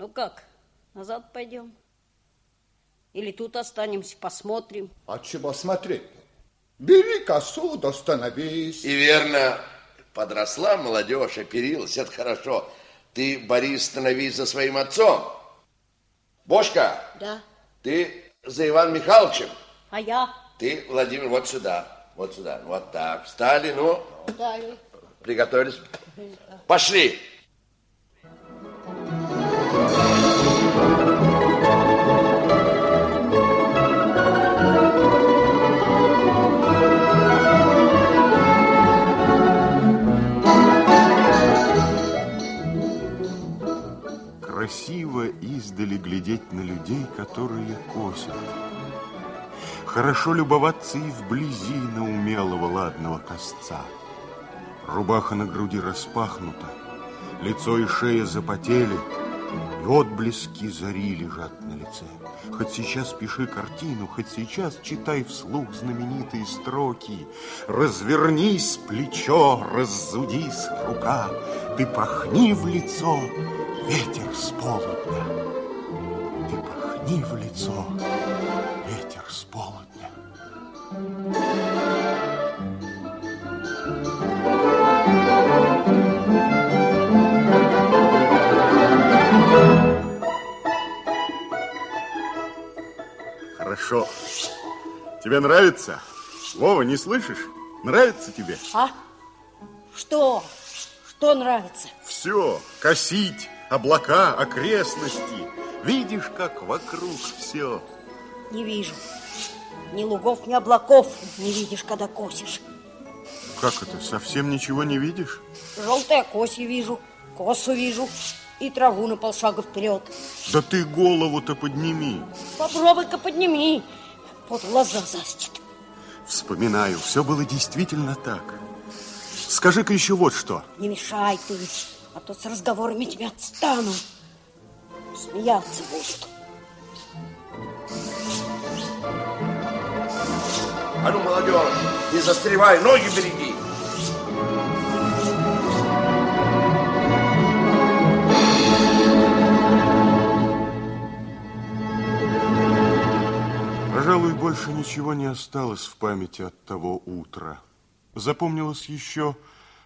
Ну как, назад пойдем? Или тут останемся, посмотрим? А чего смотреть? Бери косу, да становись. И верно, подросла молодежь, оперилась, это хорошо. Ты, Борис, становись за своим отцом. Бошка. Да. Ты за Иван Михайловичем. А я? Ты, Владимир, вот сюда. Вот сюда. Вот так. Встали, ну. Встали. Приготовились. Пошли. Красиво издали глядеть на людей, которые косят. Хорошо любоваться и вблизи на умелого ладного косца. Рубаха на груди распахнута, лицо и шея запотели, и отблески зари лежат на лице. Хоть сейчас пиши картину, хоть сейчас читай вслух знаменитые строки. Развернись плечо, раззудись рука, ты пахни в лицо, ветер с полудня. Ты пахни в лицо, ветер с полудня. Тебе нравится? Вова, не слышишь? Нравится тебе? А? Что? Что нравится? Все. Косить, облака, окрестности. Видишь, как вокруг все. Не вижу. Ни лугов, ни облаков не видишь, когда косишь. Как это, совсем ничего не видишь? Желтые коси вижу, косу вижу и траву на полшага вперед. Да ты голову-то подними. Попробуй-ка подними. Вот глаза застит. Вспоминаю, все было действительно так. Скажи-ка еще вот что. Не мешай ты, а то с разговорами тебя отстану. Смеяться будут. А ну, молодежь, не застревай, ноги береги. Больше ничего не осталось в памяти от того утра. Запомнилось еще,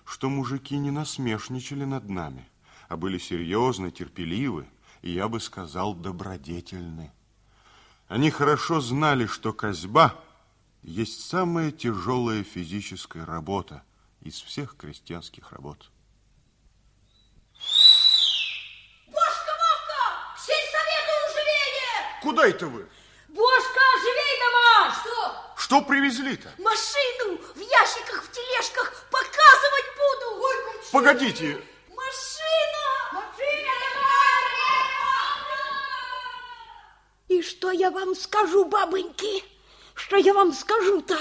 что мужики не насмешничали над нами, а были серьезны, терпеливы и, я бы сказал, добродетельны. Они хорошо знали, что козьба есть самая тяжелая физическая работа из всех крестьянских работ. Бошка, Вовка, к сельсовету живее! Куда это вы? Бошка! Что? Что привезли-то? Машину в ящиках, в тележках показывать буду. Ой, Погодите, Машина! Машина! И что я вам скажу, бабоньки? Что я вам скажу-то?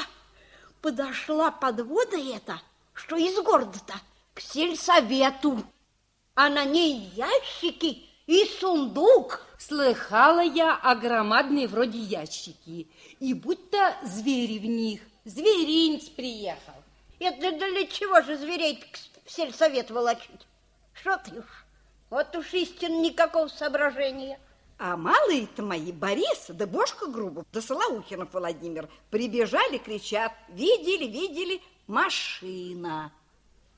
Подошла подвода эта, что из города-то, к сельсовету. А на ней ящики и сундук. Слыхала я о громадной вроде ящики, и будто звери в них. Зверинец приехал. Это для чего же зверей в сельсовет волочить? Что ты уж? Вот уж истинно никакого соображения. А малые-то мои, Борис, да Бошка Грубов, да Солоухинов Владимир, прибежали, кричат, видели, видели, машина.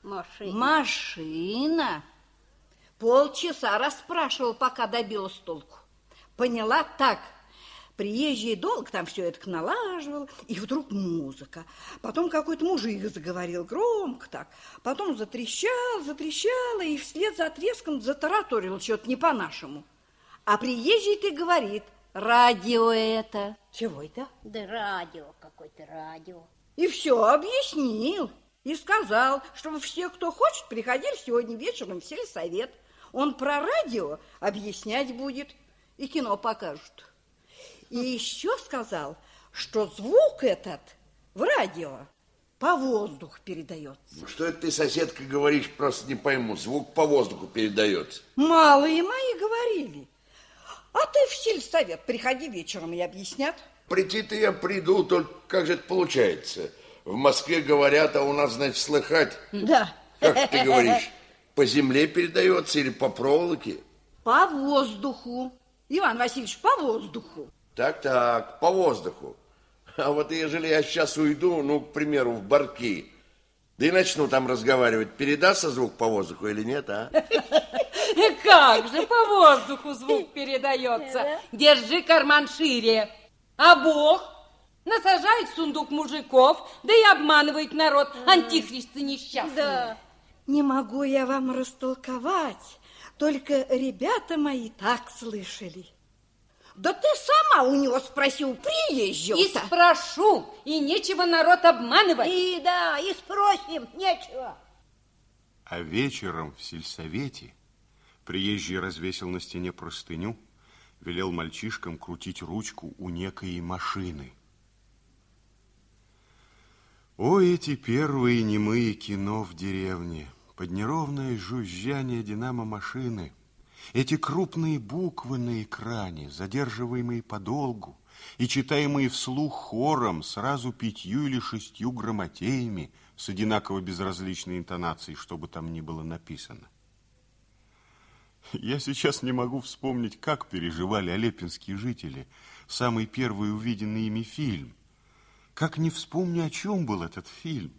Машина. Машина. Полчаса расспрашивал, пока добилась толку. Поняла так. Приезжий долг там все это налаживал, и вдруг музыка. Потом какой-то мужик заговорил громко так. Потом затрещал, затрещало, и вслед за треском затараторил что-то не по-нашему. А приезжий ты говорит, радио это. Чего это? Да радио, какое-то радио. И все объяснил. И сказал, чтобы все, кто хочет, приходили сегодня вечером в сельсовет. Он про радио объяснять будет и кино покажут. И еще сказал, что звук этот в радио по воздуху передается. Ну, Что это ты, соседка, говоришь, просто не пойму. Звук по воздуху передается. Малые мои говорили. А ты в сельсовет приходи вечером и объяснят. Прийти-то я приду, только как же это получается? В Москве говорят, а у нас, значит, слыхать. Да. Как ты говоришь, по земле передается или по проволоке? По воздуху. Иван Васильевич, по воздуху. Так-так, по воздуху. А вот ежели я сейчас уйду, ну, к примеру, в барки, да и начну там разговаривать, передастся звук по воздуху или нет, а? Как же по воздуху звук передается? Держи карман шире. А Бог насажает в сундук мужиков, да и обманывает народ, антихристы несчастные. Да. Не могу я вам растолковать, только ребята мои так слышали. Да ты сама у него спросил, приезжал И спрошу, и нечего народ обманывать. И да, и спросим, нечего. А вечером в сельсовете приезжий развесил на стене простыню, велел мальчишкам крутить ручку у некой машины. Ой, эти первые немые кино в деревне, под неровное жужжание динамо-машины, эти крупные буквы на экране, задерживаемые подолгу и читаемые вслух хором сразу пятью или шестью грамотеями с одинаково безразличной интонацией, что бы там ни было написано. Я сейчас не могу вспомнить, как переживали олепинские жители самый первый увиденный ими фильм. Как не вспомню, о чем был этот фильм.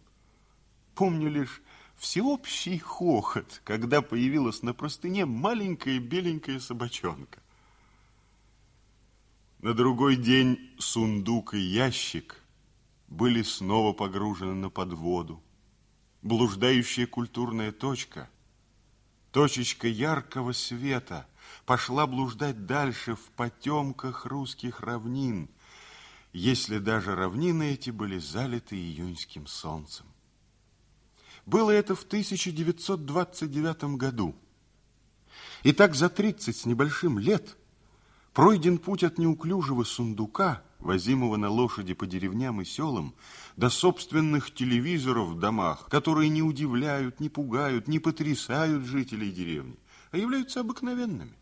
Помню лишь всеобщий хохот, когда появилась на простыне маленькая беленькая собачонка. На другой день сундук и ящик были снова погружены на подводу. Блуждающая культурная точка, точечка яркого света, пошла блуждать дальше в потемках русских равнин, если даже равнины эти были залиты июньским солнцем. Было это в 1929 году. И так за 30 с небольшим лет пройден путь от неуклюжего сундука, возимого на лошади по деревням и селам, до собственных телевизоров в домах, которые не удивляют, не пугают, не потрясают жителей деревни, а являются обыкновенными.